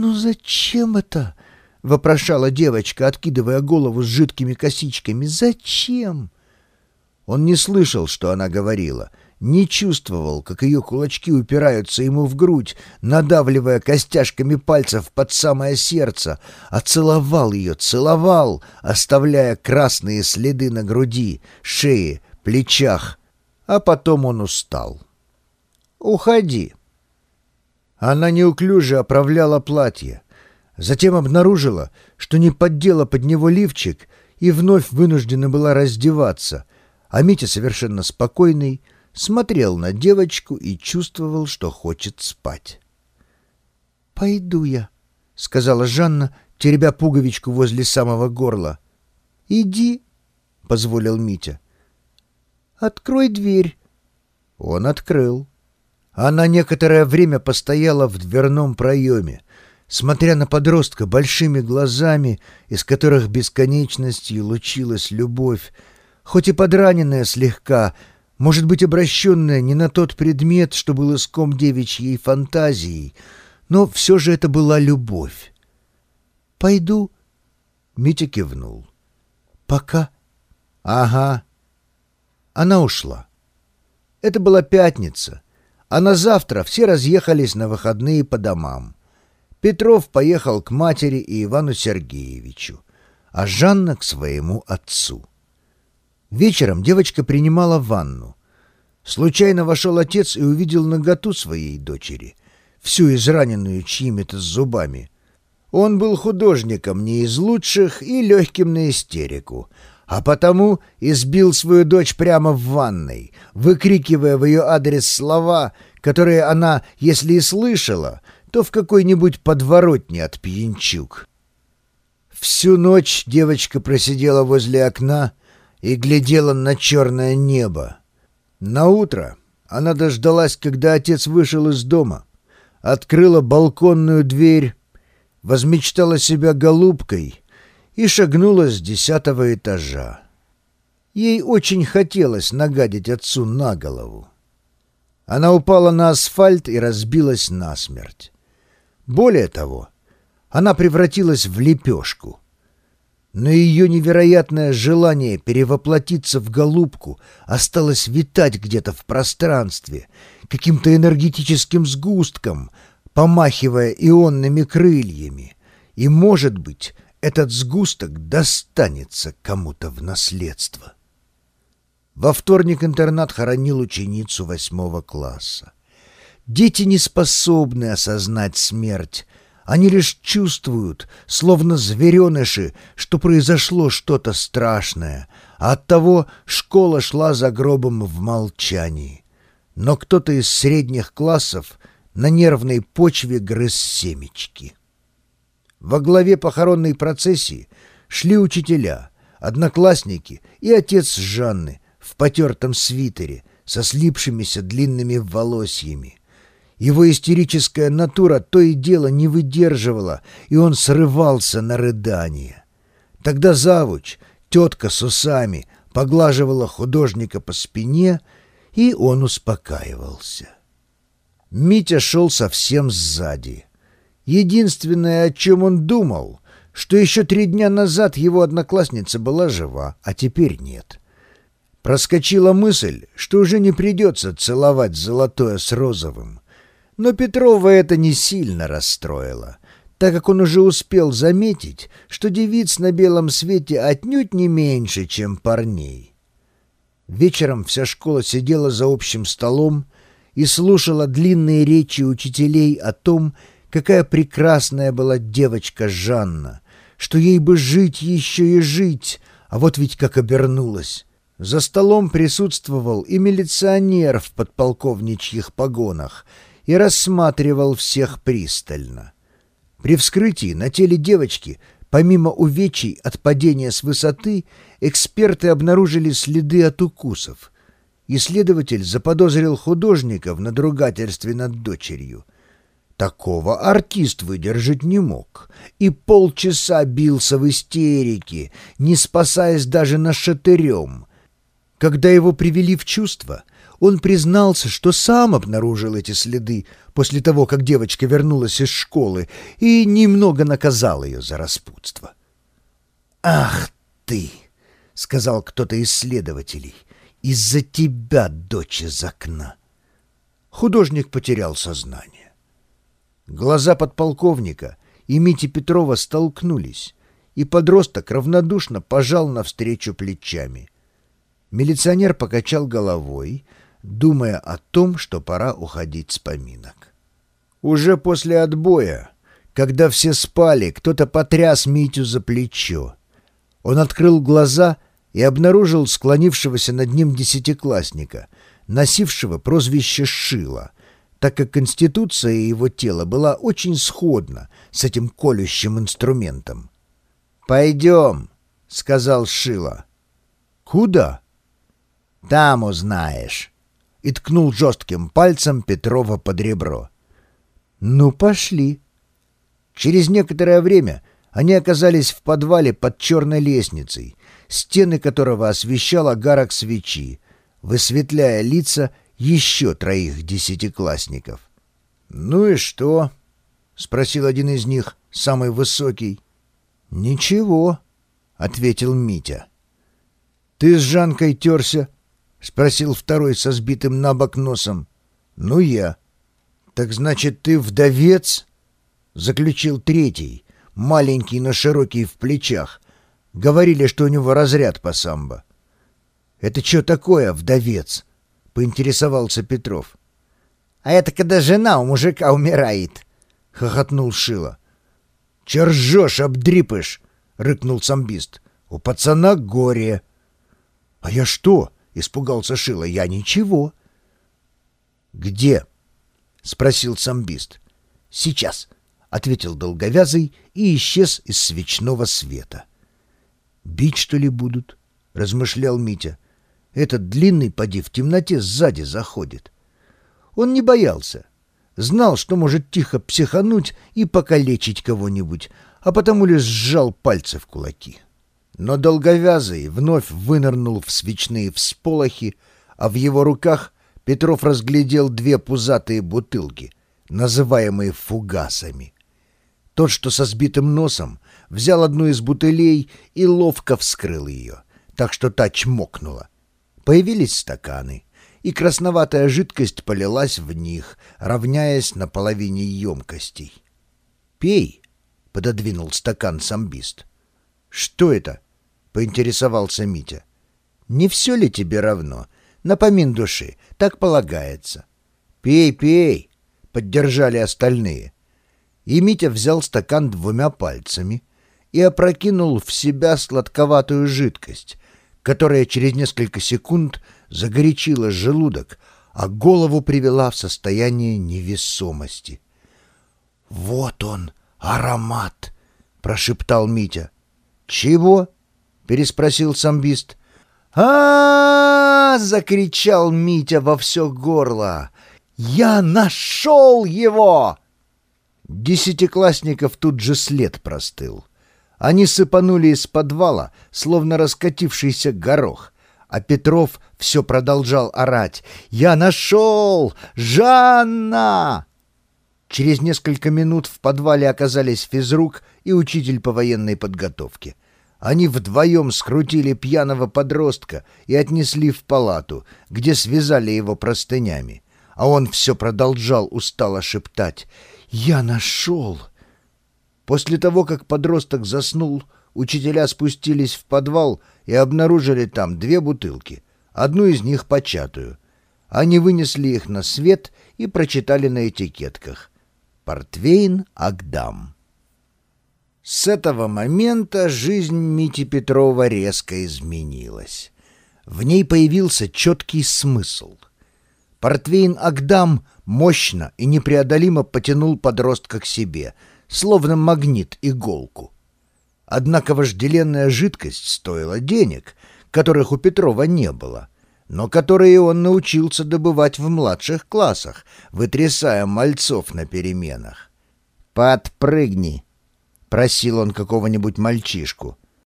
«Ну зачем это?» — вопрошала девочка, откидывая голову с жидкими косичками. «Зачем?» Он не слышал, что она говорила, не чувствовал, как ее кулачки упираются ему в грудь, надавливая костяшками пальцев под самое сердце, а целовал ее, целовал, оставляя красные следы на груди, шее, плечах, а потом он устал. «Уходи!» Она неуклюже оправляла платье, затем обнаружила, что не поддела под него лифчик и вновь вынуждена была раздеваться — а Митя совершенно спокойный смотрел на девочку и чувствовал, что хочет спать. «Пойду я», — сказала Жанна, теребя пуговичку возле самого горла. «Иди», — позволил Митя. «Открой дверь». Он открыл. Она некоторое время постояла в дверном проеме, смотря на подростка большими глазами, из которых бесконечностью лучилась любовь, хоть и подраненная слегка, может быть, обращенная не на тот предмет, что был иском девичьей фантазией, но все же это была любовь. «Пойду», — Митя кивнул. «Пока». «Ага». Она ушла. Это была пятница, а на завтра все разъехались на выходные по домам. Петров поехал к матери и Ивану Сергеевичу, а Жанна к своему отцу. Вечером девочка принимала ванну. Случайно вошел отец и увидел наготу своей дочери, всю израненную чьими-то зубами. Он был художником не из лучших и легким на истерику, а потому избил свою дочь прямо в ванной, выкрикивая в ее адрес слова, которые она, если и слышала, то в какой-нибудь подворотне от пьянчук. Всю ночь девочка просидела возле окна, и глядела на черное небо. На утро она дождалась, когда отец вышел из дома, открыла балконную дверь, возмечтала себя голубкой и шагнула с десятого этажа. Ей очень хотелось нагадить отцу на голову. Она упала на асфальт и разбилась насмерть. Более того, она превратилась в лепешку — но ее невероятное желание перевоплотиться в голубку осталось витать где-то в пространстве, каким-то энергетическим сгустком, помахивая ионными крыльями. И, может быть, этот сгусток достанется кому-то в наследство. Во вторник интернат хоронил ученицу восьмого класса. Дети не способны осознать смерть, они лишь чувствуют, словно звереныши, что произошло что-то страшное, а оттого школа шла за гробом в молчании. Но кто-то из средних классов на нервной почве грыз семечки. Во главе похоронной процессии шли учителя, одноклассники и отец Жанны в потертом свитере со слипшимися длинными волосьями. Его истерическая натура то и дело не выдерживала, и он срывался на рыдание. Тогда завуч, тетка с усами, поглаживала художника по спине, и он успокаивался. Митя шел совсем сзади. Единственное, о чем он думал, что еще три дня назад его одноклассница была жива, а теперь нет. Проскочила мысль, что уже не придется целовать золотое с розовым — но Петрова это не сильно расстроило, так как он уже успел заметить, что девиц на белом свете отнюдь не меньше, чем парней. Вечером вся школа сидела за общим столом и слушала длинные речи учителей о том, какая прекрасная была девочка Жанна, что ей бы жить еще и жить, а вот ведь как обернулась. За столом присутствовал и милиционер в подполковничьих погонах — и рассматривал всех пристально. При вскрытии на теле девочки, помимо увечий от падения с высоты, эксперты обнаружили следы от укусов. Исследователь заподозрил художника в надругательстве над дочерью. Такого артист выдержать не мог и полчаса бился в истерике, не спасаясь даже на шатырем. Когда его привели в чувство — он признался, что сам обнаружил эти следы после того, как девочка вернулась из школы, и немного наказал ее за распутство. «Ах ты!» — сказал кто-то из следователей. «Из-за тебя, дочь из окна!» Художник потерял сознание. Глаза подполковника и Мити Петрова столкнулись, и подросток равнодушно пожал навстречу плечами. Милиционер покачал головой, думая о том, что пора уходить с поминок. Уже после отбоя, когда все спали, кто-то потряс Митю за плечо. Он открыл глаза и обнаружил склонившегося над ним десятиклассника, носившего прозвище Шила, так как конституция его тела была очень сходна с этим колющим инструментом. «Пойдем», — сказал Шила. «Куда?» «Там узнаешь» и ткнул жестким пальцем Петрова под ребро. «Ну, пошли». Через некоторое время они оказались в подвале под черной лестницей, стены которого освещал огарок свечи, высветляя лица еще троих десятиклассников. «Ну и что?» — спросил один из них, самый высокий. «Ничего», — ответил Митя. «Ты с Жанкой терся?» — спросил второй со сбитым на бок носом. «Ну, я». «Так значит, ты вдовец?» — заключил третий, маленький, но широкий в плечах. Говорили, что у него разряд по самбо. «Это что такое, вдовец?» — поинтересовался Петров. «А это когда жена у мужика умирает», — хохотнул Шила. «Че ржешь, обдрипыш?» — рыкнул самбист. «У пацана горе». «А я что?» Испугался Шила. «Я ничего». «Где?» — спросил самбист. «Сейчас», — ответил долговязый и исчез из свечного света. «Бить, что ли, будут?» — размышлял Митя. «Этот длинный, поди, в темноте сзади заходит». Он не боялся. Знал, что может тихо психануть и покалечить кого-нибудь, а потому лишь сжал пальцы в кулаки. Но долговязый вновь вынырнул в свечные всполохи, а в его руках Петров разглядел две пузатые бутылки, называемые фугасами. Тот, что со сбитым носом, взял одну из бутылей и ловко вскрыл ее, так что та чмокнула. Появились стаканы, и красноватая жидкость полилась в них, равняясь на половине емкостей. «Пей!» — пододвинул стакан самбист. «Что это?» поинтересовался Митя. «Не все ли тебе равно? Напомин души, так полагается». «Пей, пей!» — поддержали остальные. И Митя взял стакан двумя пальцами и опрокинул в себя сладковатую жидкость, которая через несколько секунд загорячила желудок, а голову привела в состояние невесомости. «Вот он, аромат!» — прошептал Митя. «Чего?» переспросил самбист. а, закричал Митя во все горло. «Я нашел его!» Десятиклассников тут же след простыл. Они сыпанули из подвала, словно раскатившийся горох, а Петров все продолжал орать. «Я нашел! Жанна!» Через несколько минут в подвале оказались физрук и учитель по военной подготовке — они вдвоем скрутили пьяного подростка и отнесли в палату, где связали его простынями. А он все продолжал устало шептать «Я нашел!». После того, как подросток заснул, учителя спустились в подвал и обнаружили там две бутылки, одну из них початую. Они вынесли их на свет и прочитали на этикетках «Портвейн Агдам». С этого момента жизнь Мити Петрова резко изменилась. В ней появился четкий смысл. Портвейн Агдам мощно и непреодолимо потянул подростка к себе, словно магнит иголку. Однако вожделенная жидкость стоила денег, которых у Петрова не было, но которые он научился добывать в младших классах, вытрясая мальцов на переменах. «Подпрыгни!» — просил он какого-нибудь мальчишку.